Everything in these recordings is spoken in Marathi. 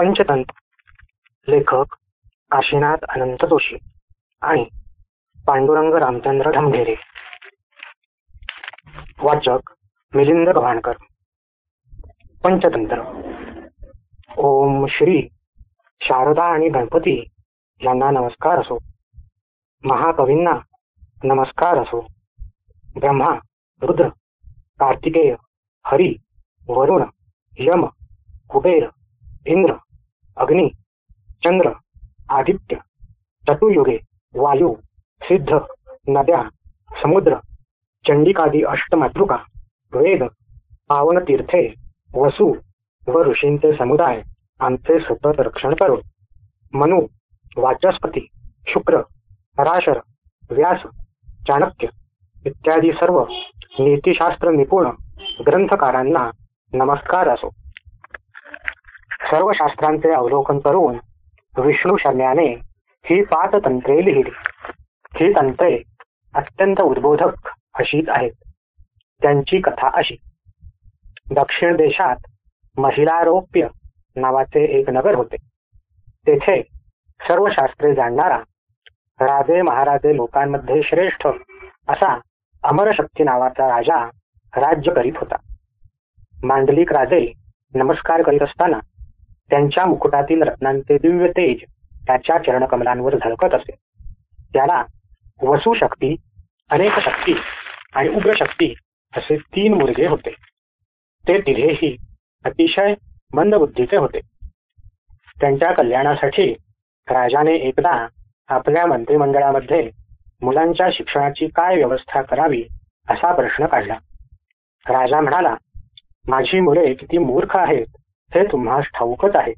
पंचतंत्र लेखक काशीनाथ अनंत जोशी आणि पांडुरंग रामचंद्र ढमढेरे. वाचक मिलिंद गव्हाणकर. पंचतंत्र. ओम श्री शारदा आणि गणपती यांना नमस्कार असो. महाकवींना नमस्कार असो. ब्रह्मा रुद्र कार्तिकेय हरी वरुण यम कुबेर इंद्र अग्नी चंद्र आदित्य चतुर्युगे वायू सिद्ध नद्या समुद्र चंडिकादी अष्टमातृका वेद पावनतीर्थे वसु व ऋषींचे समुदाय आमचे सतत रक्षण करो. मनु वाचस्पती शुक्र पराशर व्यास चाणक्य इत्यादी सर्व नीतिशास्त्र निपुण ग्रंथकारांना नमस्कार असो. सर्व शास्त्रांचे अवलोकन करून विष्णू शर्म्याने ही पाच तंत्रे लिहिली. ही तंत्रे अत्यंत उद्बोधक अशीच आहेत. त्यांची कथा अशी. दक्षिण देशात महिलारोप्य नावाचे एक नगर होते. तेथे सर्व शास्त्रे जाणणारा राजे महाराजे लोकांमध्ये श्रेष्ठ असा अमरशक्ती नावाचा राजा राज्य करीत होता. मांडलिक राजे नमस्कार करीत असताना त्यांच्या मुकुटातील रत्नांचे दिव्य तेज त्याच्या चरणकमलांवर झळकत असे. त्याला वसू शक्ती अनेक शक्ती आणि उग्र शक्ती असे तीन मुलगे होते. ते तिघेही अतिशय मंदबुद्धीचे होते. त्यांच्या कल्याणासाठी राजाने एकदा आपल्या मंत्रिमंडळामध्ये मुलांच्या शिक्षणाची काय व्यवस्था करावी असा प्रश्न काढला. राजा म्हणाला माझी मुले किती मूर्ख आहेत. हे तुम्हाला ठाऊकच आहे.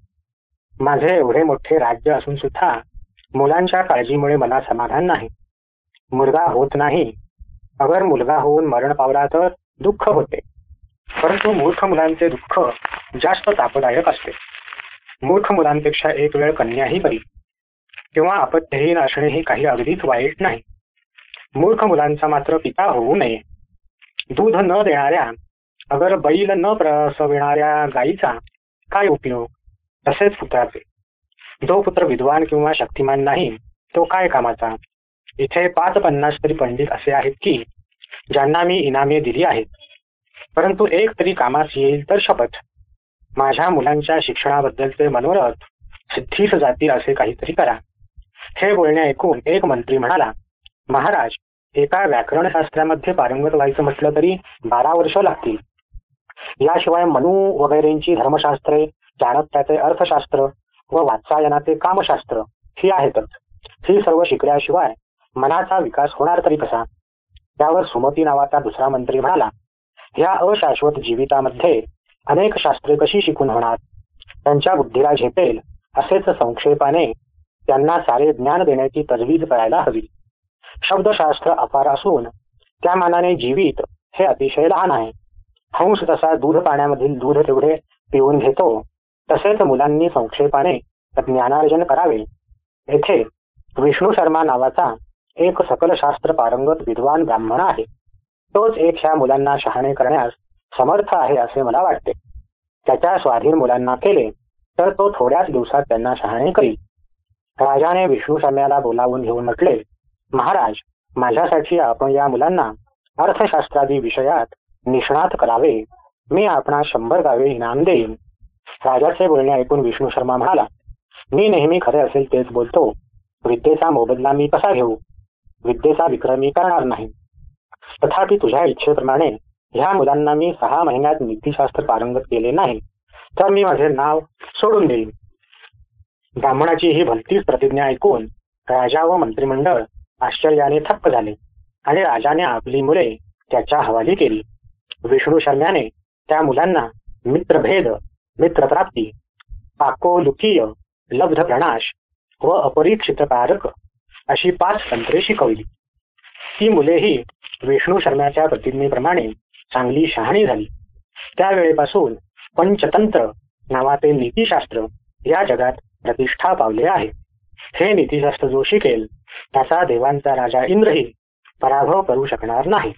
माझे एवढे मोठे राज्य असून सुद्धा मुलांच्या काळजीमुळे मला समाधान नाही. मुलगा होत नाही. अगर मुलगा होऊन मरण पावला तर दुःख होते. परंतु मूर्ख मुलांचे दुःख जास्त तापदायक असते. मूर्ख मुलांपेक्षा एक वेळ कन्याही बरी. किंवा आपत्तीहीन असणे ही काही अगदीच वाईट नाही. मूर्ख मुलांचा मात्र पिता होऊ नये. दूध न देणाऱ्या अगर बैल न प्रसविणाऱ्या गायीचा काय उपयोग? तसेच पुत्राचे जो पुत्र विद्वान किंवा शक्तिमान नाही तो काय कामाचा? इथे पाच पन्नास तरी पंडित असे आहेत की ज्यांना मी इनामे दिली आहेत. परंतु एक तरी कामास येईल तर शपथ. माझ्या मुलांच्या शिक्षणाबद्दलचे मनोरथ सिद्धीस जातील असे काहीतरी करा. हे बोलणे ऐकून एक मंत्री म्हणाला महाराज एका व्याकरणशास्त्रामध्ये पारंगत व्हायचं म्हटलं तरी बारा वर्ष लागतील. याशिवाय मनू वगैरेंची धर्मशास्त्रे चाणक्याचे अर्थशास्त्र व वात्सायनाचे कामशास्त्र ही आहेतच. ही सर्व शिकल्याशिवाय मनाचा विकास होणार तरी कसा? त्यावर सुमती नावाचा दुसरा मंत्री म्हणाला ह्या अशाश्वत जीवितामध्ये अनेक शास्त्रे कशी शिकून होणार? त्यांच्या बुद्धीला झेपेल असेच संक्षेपाने त्यांना सारे ज्ञान देण्याची तजवीज करायला हवी. शब्दशास्त्र अपार असून त्या मानाने जीवित हे अतिशय लहान आहे. हंस तसा दूध पाण्यामधील दूध तेवढे पिऊन घेतो. तसेच मुलांनी संक्षेपाने ज्ञानार्जन करावे. येथे विष्णू शर्मा नावाचा एक सकल शास्त्र पारंगत विद्वान ब्राह्मण आहे. तोच एक ह्या मुलांना शहाणे करण्यास समर्थ आहे असे मला वाटते. त्याच्या स्वाधीन मुलांना केले तर तो थोड्याच दिवसात त्यांना शहाणे करील. राजाने विष्णू शर्म्याला बोलावून घेऊन म्हटले महाराज माझ्यासाठी आपण या मुलांना अर्थशास्त्रादी विषयात निष्णात करावे. मी आपणा शंभर गावे इनाम देईन. राजाचे बोलणे ऐकून विष्णू शर्मा म्हणाला मी नेहमी खरे असेल तेच बोलतो. विद्येचा मोबदला मी कसा घेऊ? विद्येचा विक्रम मी करणार नाही. तथापि तुझ्या इच्छेप्रमाणे ह्या मुलांना मी सहा महिन्यात नीतीशास्त्र पारंगत केले नाही तर मी माझे नाव सोडून देईन. ब्राह्मणाची ही भलतीच प्रतिज्ञा ऐकून राजा व मंत्रिमंडळ आश्चर्याने थक्क झाले आणि राजाने आपली मुले त्याच्या हवाली केली. विष्णू शर्म्याने त्या मुलांना मित्रभेद मित्रप्राप्ती पाकोलुकीय लब्ध प्रणाश व अपरीक्षितकारक अशी पाच तंत्रे शिकवली. ती मुलेही विष्णू शर्माच्या प्रतिज्ञेप्रमाणे चांगली शहाणी झाली. त्यावेळेपासून पंचतंत्र नावाचे नीतीशास्त्र या जगात प्रतिष्ठा पावले आहे. हे नीतिशास्त्र जो शिकेल त्याचा देवांचा राजा इंद्रही पराभव करू शकणार नाही.